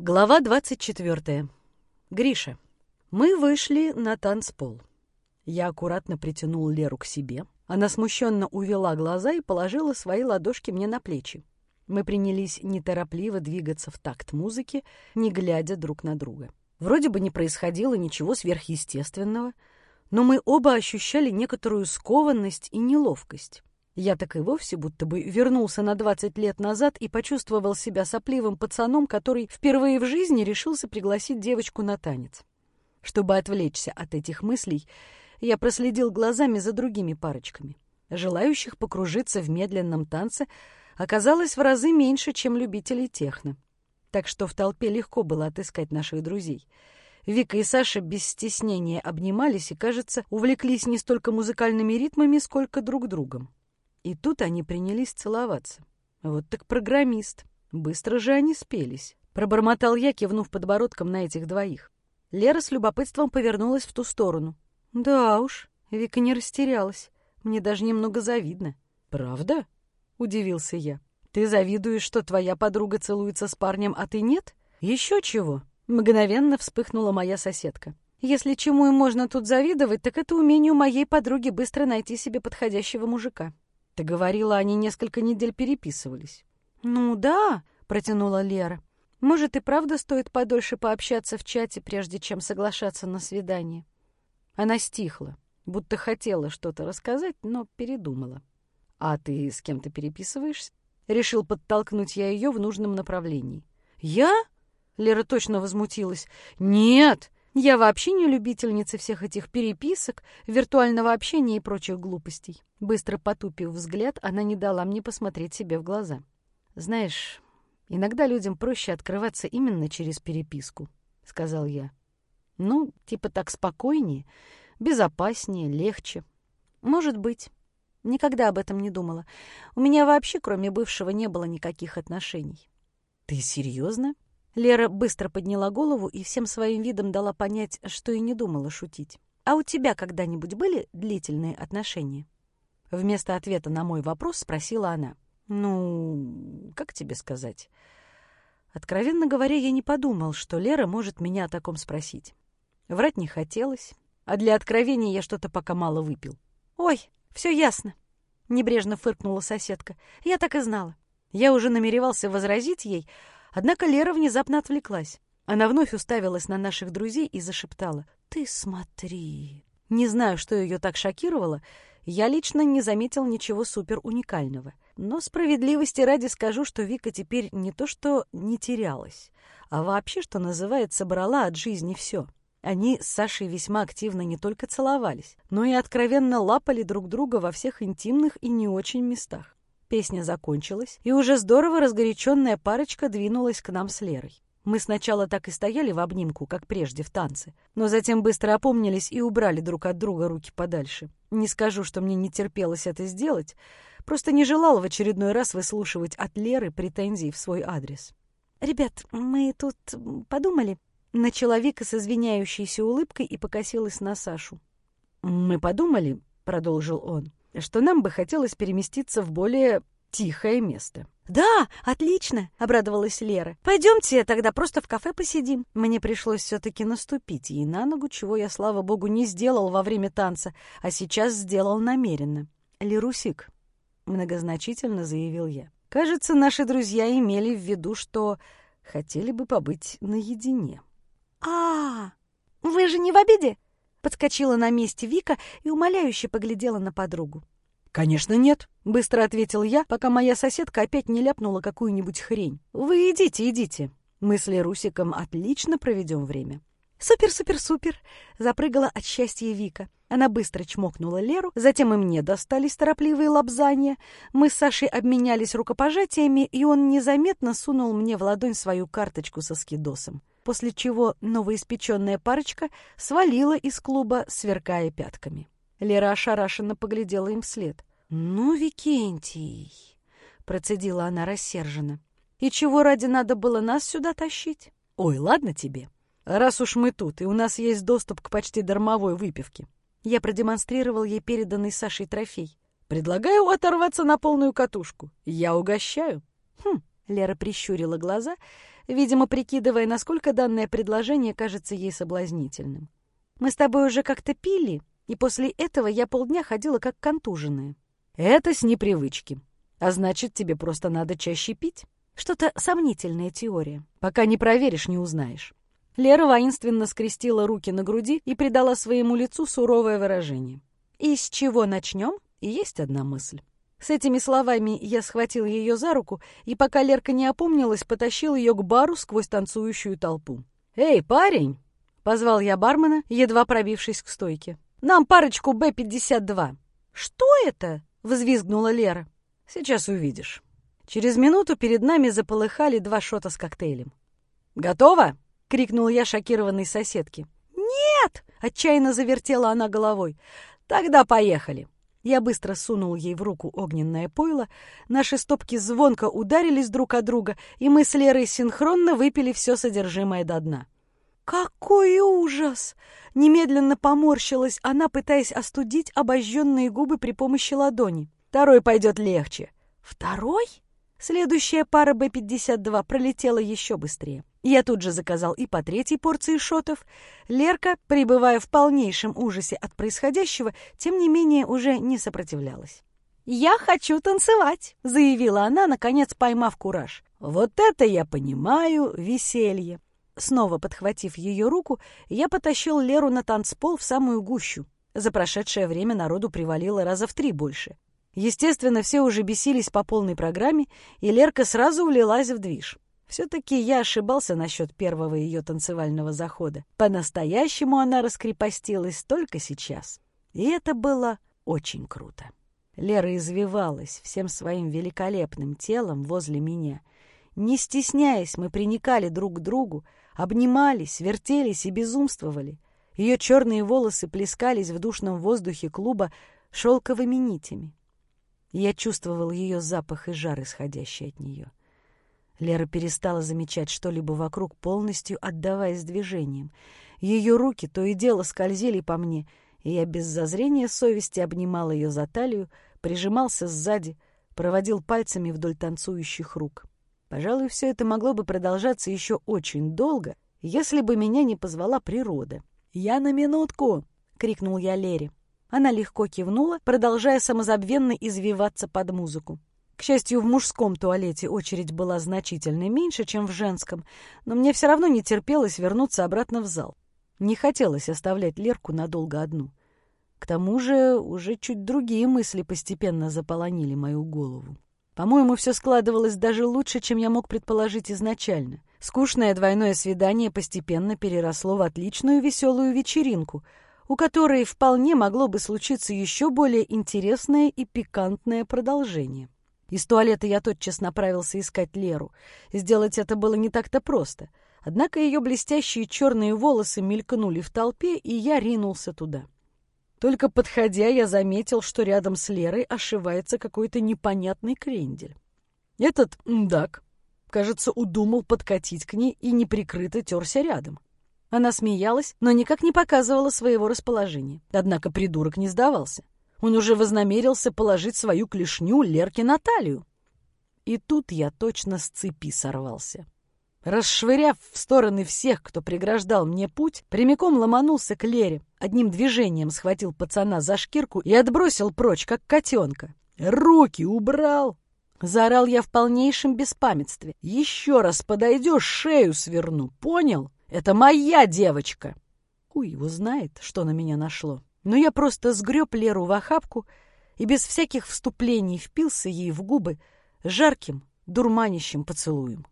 Глава 24. Гриша. Мы вышли на танцпол. Я аккуратно притянул Леру к себе. Она смущенно увела глаза и положила свои ладошки мне на плечи. Мы принялись неторопливо двигаться в такт музыки, не глядя друг на друга. Вроде бы не происходило ничего сверхъестественного, но мы оба ощущали некоторую скованность и неловкость. Я так и вовсе будто бы вернулся на 20 лет назад и почувствовал себя сопливым пацаном, который впервые в жизни решился пригласить девочку на танец. Чтобы отвлечься от этих мыслей, я проследил глазами за другими парочками. Желающих покружиться в медленном танце оказалось в разы меньше, чем любителей техно. Так что в толпе легко было отыскать наших друзей. Вика и Саша без стеснения обнимались и, кажется, увлеклись не столько музыкальными ритмами, сколько друг другом. И тут они принялись целоваться. Вот так программист. Быстро же они спелись. Пробормотал я, кивнув подбородком на этих двоих. Лера с любопытством повернулась в ту сторону. Да уж, Вика не растерялась. Мне даже немного завидно. Правда? Удивился я. Ты завидуешь, что твоя подруга целуется с парнем, а ты нет? Еще чего? Мгновенно вспыхнула моя соседка. Если чему и можно тут завидовать, так это умению моей подруги быстро найти себе подходящего мужика. Ты говорила, они несколько недель переписывались. Ну да, протянула Лера. Может, и правда стоит подольше пообщаться в чате, прежде чем соглашаться на свидание. Она стихла, будто хотела что-то рассказать, но передумала. А ты с кем-то переписываешься? Решил подтолкнуть я ее в нужном направлении. Я? Лера точно возмутилась. Нет, я вообще не любительница всех этих переписок, виртуального общения и прочих глупостей. Быстро потупив взгляд, она не дала мне посмотреть себе в глаза. «Знаешь, иногда людям проще открываться именно через переписку», — сказал я. «Ну, типа так спокойнее, безопаснее, легче». «Может быть. Никогда об этом не думала. У меня вообще, кроме бывшего, не было никаких отношений». «Ты серьезно?» Лера быстро подняла голову и всем своим видом дала понять, что и не думала шутить. «А у тебя когда-нибудь были длительные отношения?» Вместо ответа на мой вопрос спросила она. «Ну, как тебе сказать?» Откровенно говоря, я не подумал, что Лера может меня о таком спросить. Врать не хотелось, а для откровения я что-то пока мало выпил. «Ой, все ясно», — небрежно фыркнула соседка. «Я так и знала». Я уже намеревался возразить ей, Однако Лера внезапно отвлеклась. Она вновь уставилась на наших друзей и зашептала. «Ты смотри!» Не знаю, что ее так шокировало. Я лично не заметил ничего супер уникального. Но справедливости ради скажу, что Вика теперь не то что не терялась, а вообще, что называется, брала от жизни все. Они с Сашей весьма активно не только целовались, но и откровенно лапали друг друга во всех интимных и не очень местах. Песня закончилась, и уже здорово разгоряченная парочка двинулась к нам с Лерой. Мы сначала так и стояли в обнимку, как прежде в танце, но затем быстро опомнились и убрали друг от друга руки подальше. Не скажу, что мне не терпелось это сделать, просто не желал в очередной раз выслушивать от Леры претензий в свой адрес. «Ребят, мы тут подумали...» Начала Вика с извиняющейся улыбкой и покосилась на Сашу. «Мы подумали», — продолжил он, что нам бы хотелось переместиться в более тихое место. «Да, отлично!» — обрадовалась Лера. «Пойдемте тогда просто в кафе посидим». Мне пришлось все-таки наступить ей на ногу, чего я, слава богу, не сделал во время танца, а сейчас сделал намеренно. «Лерусик», — многозначительно заявил я. «Кажется, наши друзья имели в виду, что хотели бы побыть наедине». «А, вы же не в обиде?» Подскочила на месте Вика и умоляюще поглядела на подругу. «Конечно нет», — быстро ответил я, пока моя соседка опять не ляпнула какую-нибудь хрень. «Вы идите, идите. Мы с Лерусиком отлично проведем время». «Супер-супер-супер!» — запрыгала от счастья Вика. Она быстро чмокнула Леру, затем и мне достались торопливые лапзания. Мы с Сашей обменялись рукопожатиями, и он незаметно сунул мне в ладонь свою карточку со скидосом после чего новоиспеченная парочка свалила из клуба, сверкая пятками. Лера ошарашенно поглядела им вслед. «Ну, Викентий!» — процедила она рассерженно. «И чего ради надо было нас сюда тащить? Ой, ладно тебе. Раз уж мы тут, и у нас есть доступ к почти дармовой выпивке». Я продемонстрировал ей переданный Сашей трофей. «Предлагаю оторваться на полную катушку. Я угощаю». «Хм», — Лера прищурила глаза видимо, прикидывая, насколько данное предложение кажется ей соблазнительным. «Мы с тобой уже как-то пили, и после этого я полдня ходила как контуженная». «Это с непривычки. А значит, тебе просто надо чаще пить?» Что-то сомнительная теория. Пока не проверишь, не узнаешь. Лера воинственно скрестила руки на груди и придала своему лицу суровое выражение. «И с чего начнем?» И есть одна мысль. С этими словами я схватил ее за руку, и пока Лерка не опомнилась, потащил ее к бару сквозь танцующую толпу. «Эй, парень!» — позвал я бармена, едва пробившись к стойке. «Нам парочку Б-52». «Что это?» — взвизгнула Лера. «Сейчас увидишь». Через минуту перед нами заполыхали два шота с коктейлем. «Готово?» — крикнул я шокированной соседке. «Нет!» — отчаянно завертела она головой. «Тогда поехали!» Я быстро сунул ей в руку огненное пойло, наши стопки звонко ударились друг о друга, и мы с Лерой синхронно выпили все содержимое до дна. «Какой ужас!» Немедленно поморщилась она, пытаясь остудить обожженные губы при помощи ладони. «Второй пойдет легче». «Второй?» Следующая пара Б-52 пролетела еще быстрее. Я тут же заказал и по третьей порции шотов. Лерка, пребывая в полнейшем ужасе от происходящего, тем не менее уже не сопротивлялась. «Я хочу танцевать», — заявила она, наконец поймав кураж. «Вот это я понимаю веселье». Снова подхватив ее руку, я потащил Леру на танцпол в самую гущу. За прошедшее время народу привалило раза в три больше. Естественно, все уже бесились по полной программе, и Лерка сразу улилась в движ. Все-таки я ошибался насчет первого ее танцевального захода. По-настоящему она раскрепостилась только сейчас. И это было очень круто. Лера извивалась всем своим великолепным телом возле меня. Не стесняясь, мы приникали друг к другу, обнимались, вертелись и безумствовали. Ее черные волосы плескались в душном воздухе клуба шелковыми нитями. Я чувствовал ее запах и жар, исходящий от нее. Лера перестала замечать что-либо вокруг, полностью отдаваясь движениям. Ее руки то и дело скользили по мне, и я без зазрения совести обнимал ее за талию, прижимался сзади, проводил пальцами вдоль танцующих рук. Пожалуй, все это могло бы продолжаться еще очень долго, если бы меня не позвала природа. «Я на минутку!» — крикнул я Лере. Она легко кивнула, продолжая самозабвенно извиваться под музыку. К счастью, в мужском туалете очередь была значительно меньше, чем в женском, но мне все равно не терпелось вернуться обратно в зал. Не хотелось оставлять Лерку надолго одну. К тому же уже чуть другие мысли постепенно заполонили мою голову. По-моему, все складывалось даже лучше, чем я мог предположить изначально. Скучное двойное свидание постепенно переросло в отличную веселую вечеринку, у которой вполне могло бы случиться еще более интересное и пикантное продолжение. Из туалета я тотчас направился искать Леру. Сделать это было не так-то просто. Однако ее блестящие черные волосы мелькнули в толпе, и я ринулся туда. Только подходя, я заметил, что рядом с Лерой ошивается какой-то непонятный крендель. Этот мдак, кажется, удумал подкатить к ней и неприкрыто терся рядом. Она смеялась, но никак не показывала своего расположения. Однако придурок не сдавался. Он уже вознамерился положить свою клешню Лерке на талию. И тут я точно с цепи сорвался. Расшвыряв в стороны всех, кто преграждал мне путь, прямиком ломанулся к Лере, одним движением схватил пацана за шкирку и отбросил прочь, как котенка. «Руки убрал!» Заорал я в полнейшем беспамятстве. «Еще раз подойдешь, шею сверну, понял? Это моя девочка!» Хуй его знает, что на меня нашло но я просто сгреб Леру в охапку и без всяких вступлений впился ей в губы жарким, дурманящим поцелуем.